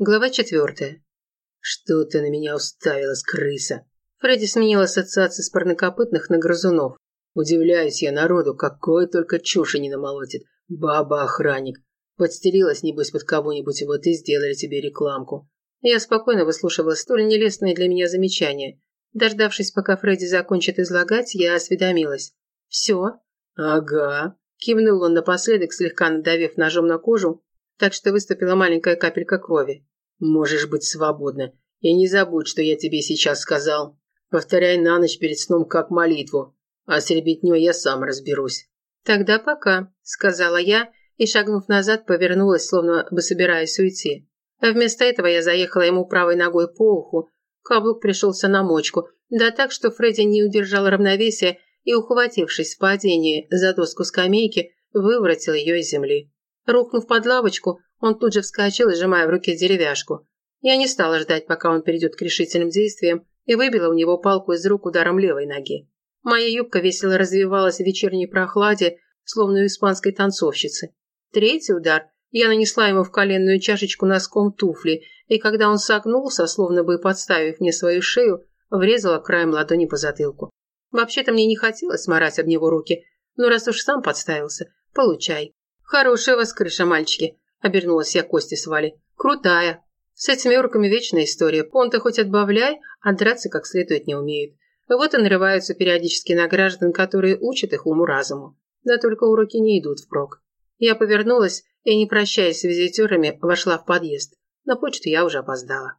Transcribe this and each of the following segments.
Глава четвертая. «Что ты на меня уставилась, крыса?» Фредди сменил ассоциации с парнокопытных на грызунов. Удивляюсь я народу, какой только чуши не намолотит. Баба-охранник. Подстерилась, небось, под кого-нибудь, вот и сделали тебе рекламку. Я спокойно выслушивала столь нелестные для меня замечания. Дождавшись, пока Фредди закончит излагать, я осведомилась. «Все?» «Ага», – кивнул он напоследок, слегка надавив ножом на кожу, так что выступила маленькая капелька крови. «Можешь быть свободна. И не забудь, что я тебе сейчас сказал. Повторяй на ночь перед сном как молитву, а с ребятней я сам разберусь». «Тогда пока», – сказала я, и, шагнув назад, повернулась, словно бы собираясь уйти. А вместо этого я заехала ему правой ногой по уху. Каблук пришелся на мочку, да так, что Фредди не удержал равновесия и, ухватившись в падении за доску скамейки, выворотил ее из земли. Рухнув под лавочку, он тут же вскочил, сжимая в руке деревяшку. Я не стала ждать, пока он перейдет к решительным действиям, и выбила у него палку из рук ударом левой ноги. Моя юбка весело развивалась в вечерней прохладе, словно у испанской танцовщицы. Третий удар я нанесла ему в коленную чашечку носком туфли, и когда он согнулся, словно бы подставив мне свою шею, врезала краем ладони по затылку. Вообще-то мне не хотелось сморать об него руки, но раз уж сам подставился, получай. Хорошая у вас крыша, мальчики, обернулась я Кости с Валей. Крутая. С этими урками вечная история. Понта хоть отбавляй, а драться как следует не умеют. Вот и нарываются периодически на граждан, которые учат их уму-разуму. Да только уроки не идут впрок. Я повернулась и, не прощаясь с визитерами, вошла в подъезд. На почту я уже опоздала.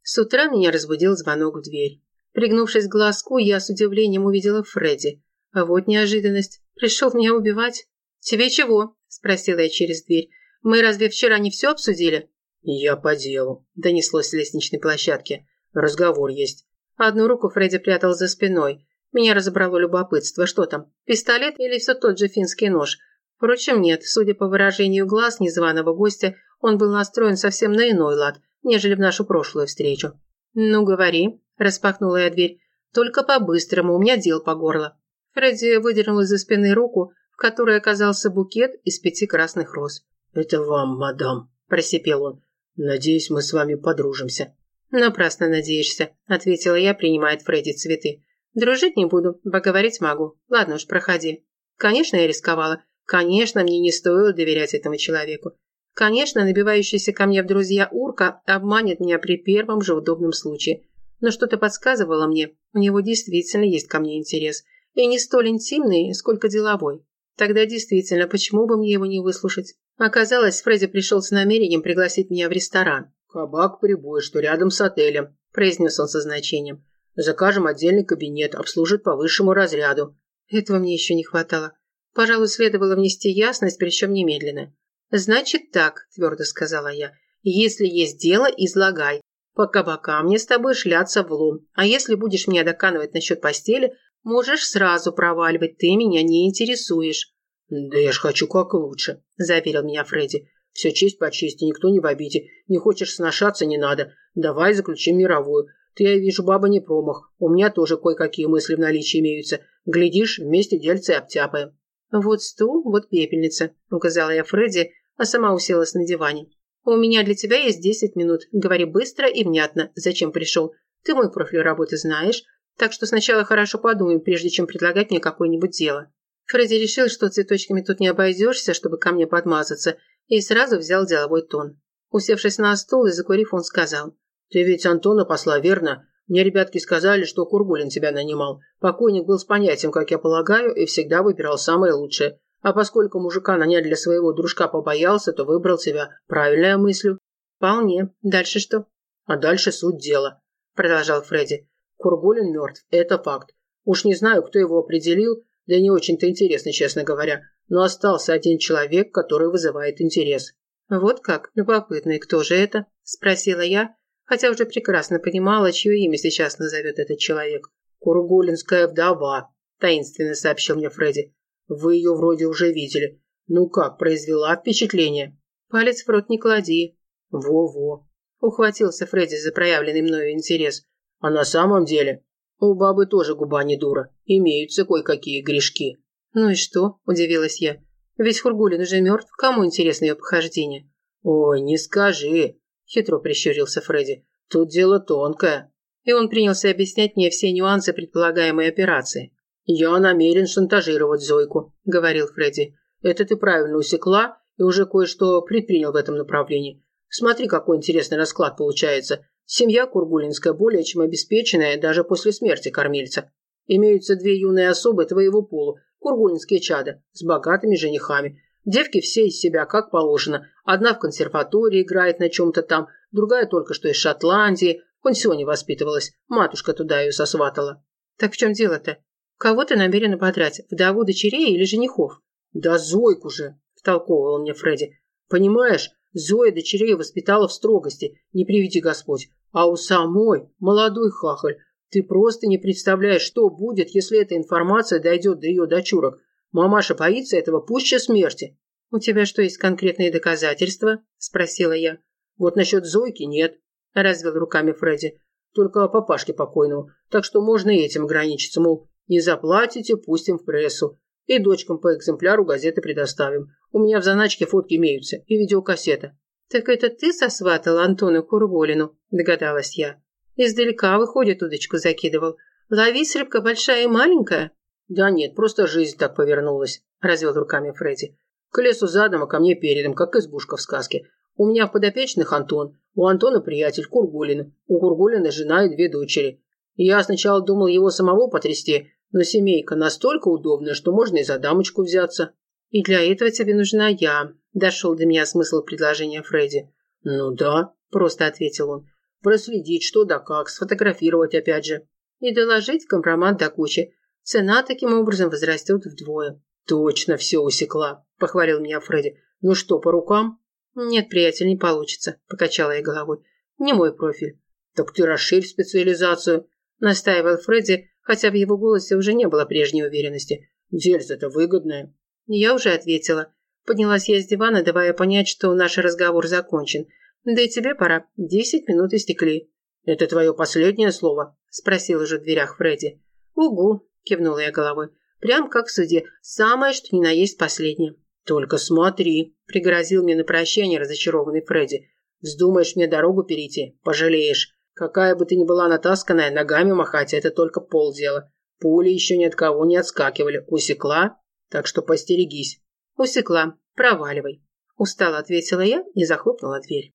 С утра меня разбудил звонок в дверь. Пригнувшись к глазку, я с удивлением увидела Фредди. А вот неожиданность. Пришел меня убивать. «Тебе чего?» – спросила я через дверь. «Мы разве вчера не все обсудили?» «Я по делу», – донеслось с лестничной площадки. «Разговор есть». Одну руку Фредди прятал за спиной. Меня разобрало любопытство. Что там, пистолет или все тот же финский нож? Впрочем, нет, судя по выражению глаз незваного гостя, он был настроен совсем на иной лад, нежели в нашу прошлую встречу. «Ну, говори», – распахнула я дверь. «Только по-быстрому, у меня дел по горло». Фредди выдернул из-за спины руку, в которой оказался букет из пяти красных роз. «Это вам, мадам», – просипел он. «Надеюсь, мы с вами подружимся». «Напрасно надеешься», – ответила я, принимая от Фредди цветы. «Дружить не буду, поговорить могу. Ладно уж, проходи». Конечно, я рисковала. Конечно, мне не стоило доверять этому человеку. Конечно, набивающийся ко мне в друзья Урка обманет меня при первом же удобном случае. Но что-то подсказывало мне, у него действительно есть ко мне интерес. И не столь интимный, сколько деловой. Тогда действительно, почему бы мне его не выслушать? Оказалось, Фредди пришел с намерением пригласить меня в ресторан. «Кабак прибой, что рядом с отелем», – произнес он со значением. «Закажем отдельный кабинет, обслужит по высшему разряду». Этого мне еще не хватало. Пожалуй, следовало внести ясность, причем немедленно. «Значит так», – твердо сказала я, – «если есть дело, излагай. По кабакам мне с тобой шляться в лом, а если будешь меня доканывать насчет постели, можешь сразу проваливать, ты меня не интересуешь». «Да я ж хочу как лучше», – заверил меня Фредди. «Все честь по чести, никто не в обиде. Не хочешь сношаться – не надо. Давай заключим мировую. Ты, я вижу, баба не промах. У меня тоже кое-какие мысли в наличии имеются. Глядишь, вместе дельцы обтяпаем». «Вот стул, вот пепельница», – указала я Фредди, а сама уселась на диване. «У меня для тебя есть десять минут. Говори быстро и внятно, зачем пришел. Ты мой профиль работы знаешь, так что сначала хорошо подумай, прежде чем предлагать мне какое-нибудь дело». Фредди решил, что цветочками тут не обойдешься, чтобы ко мне подмазаться, и сразу взял деловой тон. Усевшись на стул и закурив, он сказал. «Ты ведь Антона посла, верно? Мне ребятки сказали, что Кургулин тебя нанимал. Покойник был с понятием, как я полагаю, и всегда выбирал самое лучшее. А поскольку мужика нанять для своего дружка побоялся, то выбрал тебя. Правильная мысль. Вполне. Дальше что? А дальше суть дела, продолжал Фредди. Кургулин мертв. Это факт. Уж не знаю, кто его определил, да не очень-то интересно, честно говоря. Но остался один человек, который вызывает интерес. Вот как? Любопытно. И кто же это? Спросила я, хотя уже прекрасно понимала, чье имя сейчас назовет этот человек. «Кургулинская вдова», – таинственно сообщил мне Фредди. «Вы ее вроде уже видели. Ну как, произвела впечатление?» «Палец в рот не клади». «Во-во», – ухватился Фредди за проявленный мною интерес. «А на самом деле у бабы тоже губа не дура. Имеются кое-какие грешки». «Ну и что?» – удивилась я. «Ведь Хургулин уже мертв. Кому интересно ее похождение?» «Ой, не скажи. хитро прищурился Фредди. «Тут дело тонкое». И он принялся объяснять мне все нюансы предполагаемой операции. «Я намерен шантажировать Зойку», – говорил Фредди. «Это ты правильно усекла и уже кое-что предпринял в этом направлении. Смотри, какой интересный расклад получается. Семья Кургулинская более чем обеспеченная даже после смерти кормильца. Имеются две юные особы твоего пола, кургулинские чада, с богатыми женихами. Девки все из себя, как положено. Одна в консерватории играет на чем-то там, другая только что из Шотландии. В пансионе воспитывалась. Матушка туда ее сосватала. Так в чем дело-то? Кого ты намерен ободрать? Вдову дочерей или женихов? Да Зойку же, втолковывал мне Фредди. Понимаешь, Зоя дочерей воспитала в строгости, не приведи Господь. А у самой молодой хахаль. Ты просто не представляешь, что будет, если эта информация дойдет до ее дочурок. Мамаша боится этого пуще смерти. «У тебя что, есть конкретные доказательства?» – спросила я. «Вот насчет Зойки нет», – развел руками Фредди. «Только папашке покойного. Так что можно и этим ограничиться, мол, не заплатите, пустим в прессу. И дочкам по экземпляру газеты предоставим. У меня в заначке фотки имеются и видеокассета». «Так это ты сосватал Антону Курголину?» – догадалась я. «Издалека, выходит, удочку закидывал. Ловись, рыбка большая и маленькая». «Да нет, просто жизнь так повернулась», – развел руками Фредди. «К лесу задом, а ко мне передом, как избушка в сказке. У меня в подопечных Антон, у Антона приятель Кургулина, у Кургулина жена и две дочери. Я сначала думал его самого потрясти, но семейка настолько удобная, что можно и за дамочку взяться». «И для этого тебе нужна я», – дошел до меня смысл предложения Фредди. «Ну да», – просто ответил он. «Проследить, что да как, сфотографировать опять же». «И доложить компромат до кучи. Цена таким образом возрастет вдвое. Точно все усекла, похвалил меня Фредди. Ну что, по рукам? Нет, приятель, не получится, покачала я головой. Не мой профиль. Так ты расширь специализацию, настаивал Фредди, хотя в его голосе уже не было прежней уверенности. Дельза-то выгодная. Я уже ответила. Поднялась я с дивана, давая понять, что наш разговор закончен. Да и тебе пора. Десять минут истекли. «Это твое последнее слово?» – спросил уже в дверях Фредди. «Угу», кивнула я головой. Прям как в суде. Самое, что ни на есть последнее. Только смотри, пригрозил мне на прощание разочарованный Фредди. Вздумаешь мне дорогу перейти, пожалеешь. Какая бы ты ни была натасканная, ногами махать – это только полдела. Пули еще ни от кого не отскакивали. Усекла? Так что постерегись. Усекла. Проваливай. Устало ответила я и захлопнула дверь.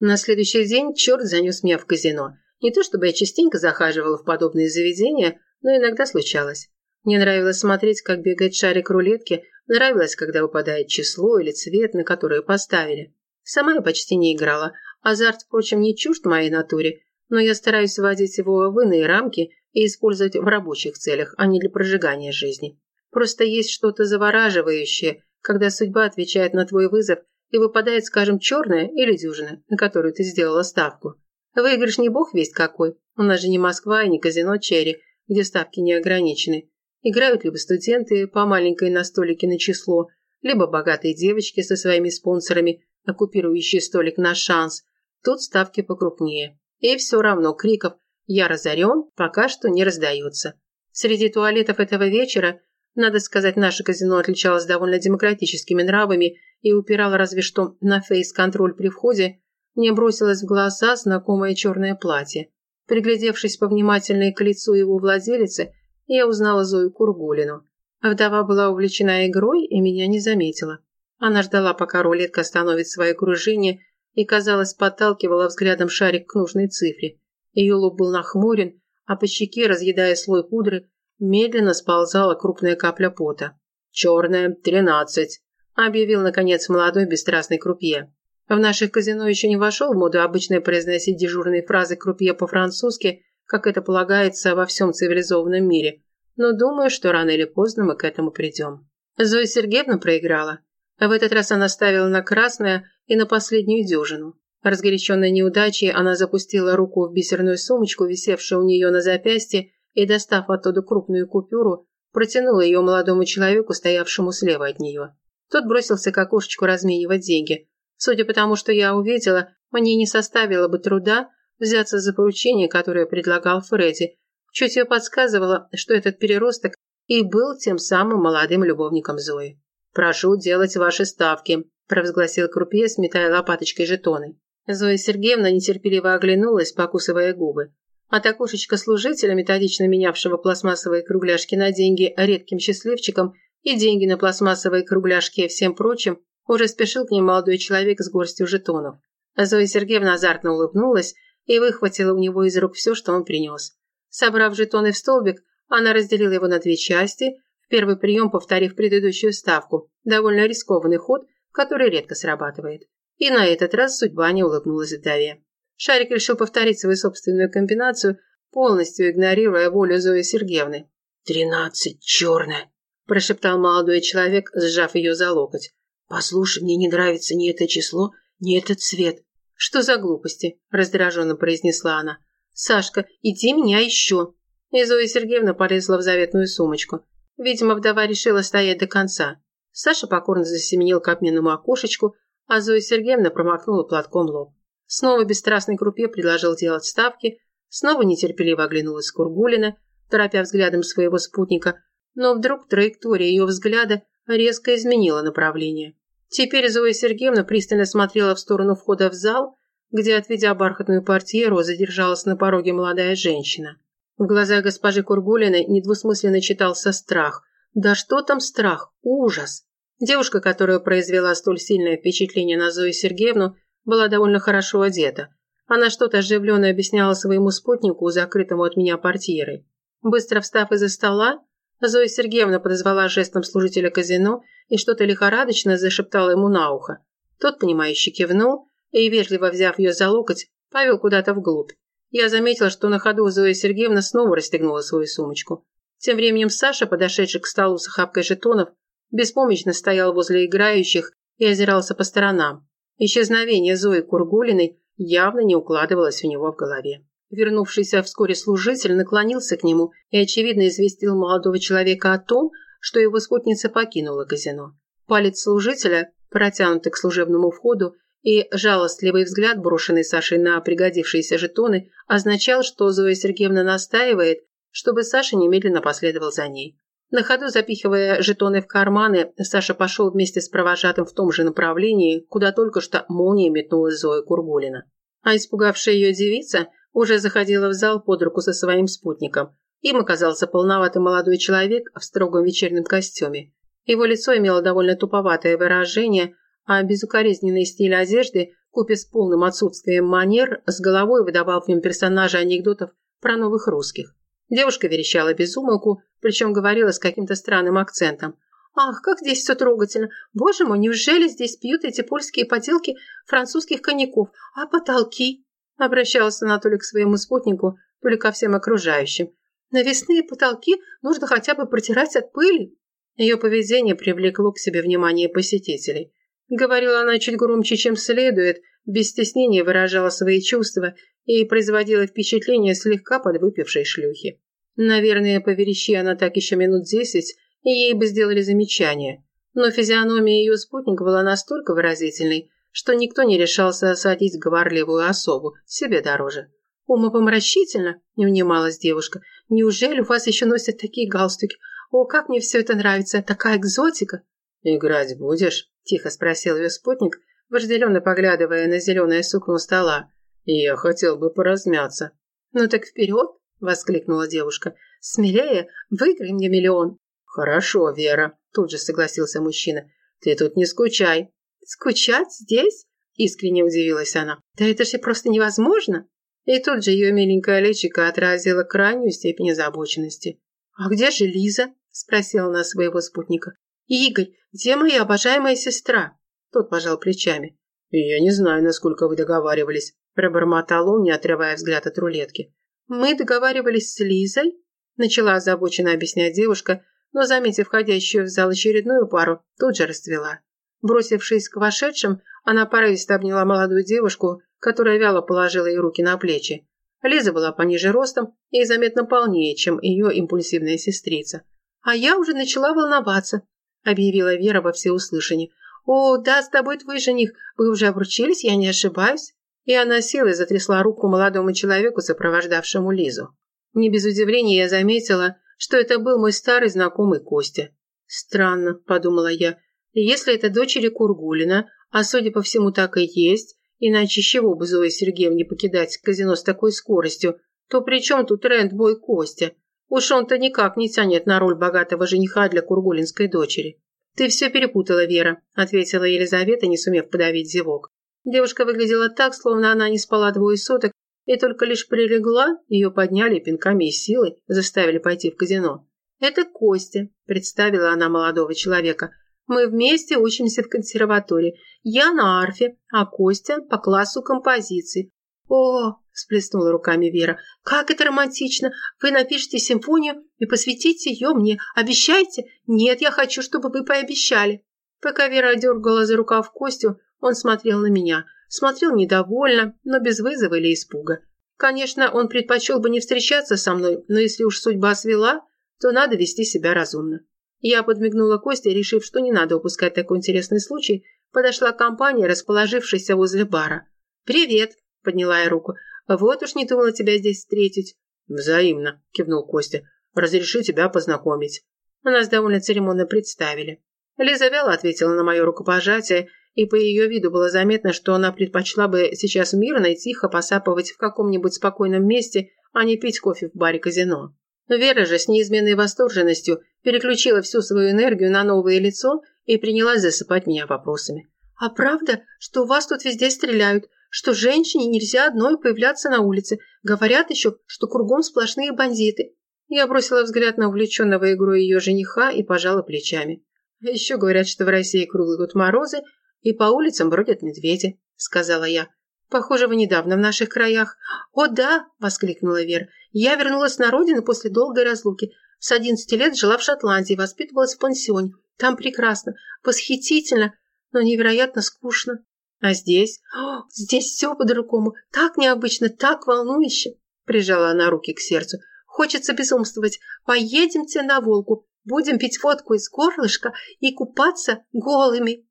На следующий день черт занес меня в казино. Не то чтобы я частенько захаживала в подобные заведения, но иногда случалось. Мне нравилось смотреть, как бегает шарик рулетки, нравилось, когда выпадает число или цвет, на который поставили. Сама я почти не играла. Азарт, впрочем, не чужд моей натуре, но я стараюсь вводить его в иные рамки и использовать в рабочих целях, а не для прожигания жизни. Просто есть что-то завораживающее, когда судьба отвечает на твой вызов и выпадает, скажем, черная или дюжина, на которую ты сделала ставку. Выигрыш не бог весть какой. У нас же не Москва и не казино Черри, где ставки не ограничены. Играют либо студенты по маленькой на столике на число, либо богатые девочки со своими спонсорами, оккупирующие столик на шанс. Тут ставки покрупнее. И все равно криков «Я разорен» пока что не раздается. Среди туалетов этого вечера, надо сказать, наше казино отличалось довольно демократическими нравами и упирало разве что на фейс-контроль при входе, мне бросилось в глаза знакомое черное платье. Приглядевшись повнимательнее к лицу его владелицы, я узнала Зою Кургулину. Вдова была увлечена игрой и меня не заметила. Она ждала, пока рулетка остановит свое кружение и, казалось, подталкивала взглядом шарик к нужной цифре. Ее лоб был нахмурен, а по щеке, разъедая слой пудры, медленно сползала крупная капля пота. «Черная, тринадцать», – объявил, наконец, молодой бесстрастный крупье. В наших казино еще не вошел в моду обычно произносить дежурные фразы крупье по-французски, как это полагается во всем цивилизованном мире, но думаю, что рано или поздно мы к этому придем. Зоя Сергеевна проиграла. В этот раз она ставила на красное и на последнюю дюжину. Разгоряченной неудачей, она запустила руку в бисерную сумочку, висевшую у нее на запястье, и, достав оттуда крупную купюру, протянула ее молодому человеку, стоявшему слева от нее. Тот бросился к окошечку разменивать деньги – Судя по тому, что я увидела, мне не составило бы труда взяться за поручение, которое предлагал Фредди. Чутье подсказывало, что этот переросток и был тем самым молодым любовником Зои. «Прошу делать ваши ставки», – провозгласил крупье, сметая лопаточкой жетоны. Зоя Сергеевна нетерпеливо оглянулась, покусывая губы. От окошечка служителя, методично менявшего пластмассовые кругляшки на деньги редким счастливчикам и деньги на пластмассовые кругляшки и всем прочим, уже спешил к ней молодой человек с горстью жетонов. Зоя Сергеевна азартно улыбнулась и выхватила у него из рук все, что он принес. Собрав жетоны в столбик, она разделила его на две части, в первый прием повторив предыдущую ставку, довольно рискованный ход, который редко срабатывает. И на этот раз судьба не улыбнулась вдове. Шарик решил повторить свою собственную комбинацию, полностью игнорируя волю Зои Сергеевны. «Тринадцать, черная!» – прошептал молодой человек, сжав ее за локоть. «Послушай, мне не нравится ни это число, ни этот цвет». «Что за глупости?» – раздраженно произнесла она. «Сашка, иди меня еще!» И Зоя Сергеевна полезла в заветную сумочку. Видимо, вдова решила стоять до конца. Саша покорно засеменил к обменному окошечку, а Зоя Сергеевна промокнула платком лоб. Снова бесстрастный крупье предложил делать ставки, снова нетерпеливо оглянулась Кургулина, торопя взглядом своего спутника, но вдруг траектория ее взгляда резко изменила направление. Теперь Зоя Сергеевна пристально смотрела в сторону входа в зал, где, отведя бархатную портьеру, задержалась на пороге молодая женщина. В глазах госпожи Кургулиной недвусмысленно читался страх. Да что там страх? Ужас! Девушка, которая произвела столь сильное впечатление на Зою Сергеевну, была довольно хорошо одета. Она что-то оживленно объясняла своему спутнику, закрытому от меня портьерой. Быстро встав из-за стола, Зоя Сергеевна подозвала жестом служителя казино и что-то лихорадочно зашептала ему на ухо. Тот, понимающе кивнул и, вежливо взяв ее за локоть, повел куда-то вглубь. Я заметила, что на ходу Зоя Сергеевна снова расстегнула свою сумочку. Тем временем Саша, подошедший к столу с охапкой жетонов, беспомощно стоял возле играющих и озирался по сторонам. Исчезновение Зои Кургулиной явно не укладывалось у него в голове. Вернувшийся вскоре служитель наклонился к нему и, очевидно, известил молодого человека о том, что его спутница покинула казино. Палец служителя, протянутый к служебному входу, и жалостливый взгляд, брошенный Сашей на пригодившиеся жетоны, означал, что Зоя Сергеевна настаивает, чтобы Саша немедленно последовал за ней. На ходу запихивая жетоны в карманы, Саша пошел вместе с провожатым в том же направлении, куда только что молнией метнулась Зоя Кургулина. А испугавшая ее девица уже заходила в зал под руку со своим спутником. Им оказался полноватый молодой человек в строгом вечернем костюме. Его лицо имело довольно туповатое выражение, а безукоризненный стиль одежды, купе с полным отсутствием манер, с головой выдавал в нем персонажа анекдотов про новых русских. Девушка верещала без умолку, причем говорила с каким-то странным акцентом. «Ах, как здесь все трогательно! Боже мой, неужели здесь пьют эти польские поделки французских коньяков? А потолки?» Обращался она то к своему спутнику, то ли ко всем окружающим. «Навесные потолки нужно хотя бы протирать от пыли». Ее поведение привлекло к себе внимание посетителей. Говорила она чуть громче, чем следует, без стеснения выражала свои чувства и производила впечатление слегка подвыпившей шлюхи. Наверное, поверещи она так еще минут десять, и ей бы сделали замечание. Но физиономия ее спутника была настолько выразительной, что никто не решался осадить говорливую особу, себе дороже. «Умопомрачительно?» – не унималась девушка. «Неужели у вас еще носят такие галстуки? О, как мне все это нравится! Такая экзотика!» «Играть будешь?» – тихо спросил ее спутник, вожделенно поглядывая на зеленое сукно стола. «Я хотел бы поразмяться». «Ну так вперед!» – воскликнула девушка. «Смелее, выиграй мне миллион». «Хорошо, Вера», – тут же согласился мужчина. «Ты тут не скучай». «Скучать здесь?» – искренне удивилась она. «Да это же просто невозможно!» И тут же ее миленькая личико отразила крайнюю степень озабоченности. «А где же Лиза?» – спросила она своего спутника. «Игорь, где моя обожаемая сестра?» Тот пожал плечами. «Я не знаю, насколько вы договаривались», – пробормотал он, не отрывая взгляд от рулетки. «Мы договаривались с Лизой?» – начала озабоченно объяснять девушка, но, заметив входящую в зал очередную пару, тут же расцвела. Бросившись к вошедшим, она порывисто обняла молодую девушку, которая вяло положила ей руки на плечи. Лиза была пониже ростом и заметно полнее, чем ее импульсивная сестрица. «А я уже начала волноваться», – объявила Вера во всеуслышание. «О, да, с тобой твой жених. Вы уже обручились, я не ошибаюсь?» И она силой затрясла руку молодому человеку, сопровождавшему Лизу. Не без удивления я заметила, что это был мой старый знакомый Костя. «Странно», – подумала я, если это дочери Кургулина, а судя по всему так и есть, Иначе чего бы Зоe Сергеевне покидать казино с такой скоростью? То при чем тут Рэндбой Костя? Уж он-то никак не тянет на роль богатого жениха для кургулинской дочери. «Ты все перепутала, Вера», – ответила Елизавета, не сумев подавить зевок. Девушка выглядела так, словно она не спала двое суток, и только лишь прилегла, ее подняли пинками и силой, заставили пойти в казино. «Это Костя», – представила она молодого человека. «Мы вместе учимся в консерватории. Я на арфе, а Костя по классу композиции. «О!» – всплеснула руками Вера. «Как это романтично! Вы напишите симфонию и посвятите ее мне. Обещайте? Нет, я хочу, чтобы вы пообещали». Пока Вера дергала за рукав Костю, он смотрел на меня. Смотрел недовольно, но без вызова или испуга. Конечно, он предпочел бы не встречаться со мной, но если уж судьба свела, то надо вести себя разумно. Я подмигнула Косте, решив, что не надо упускать такой интересный случай, подошла к компании, расположившейся возле бара. «Привет!» Подняла я руку. «Вот уж не думала тебя здесь встретить». «Взаимно», – кивнул Костя. «Разреши тебя познакомить». Нас довольно церемонно представили. Лиза вяло ответила на мое рукопожатие, и по ее виду было заметно, что она предпочла бы сейчас мирно и тихо посапывать в каком-нибудь спокойном месте, а не пить кофе в баре казино. Вера же с неизменной восторженностью переключила всю свою энергию на новое лицо и принялась засыпать меня вопросами. «А правда, что вас тут везде стреляют? Что женщине нельзя одной появляться на улице. Говорят еще, что кругом сплошные бандиты. Я бросила взгляд на увлеченного игрой ее жениха и пожала плечами. Еще говорят, что в России круглый год морозы, и по улицам бродят медведи, сказала я. Похоже, вы недавно в наших краях. О, да, воскликнула Вера. Я вернулась на родину после долгой разлуки. С одиннадцати лет жила в Шотландии, воспитывалась в пансионе. Там прекрасно, восхитительно, но невероятно скучно. А здесь? О, здесь все по-другому. Так необычно, так волнующе. Прижала она руки к сердцу. Хочется безумствовать. Поедемте на Волгу. Будем пить водку из горлышка и купаться голыми.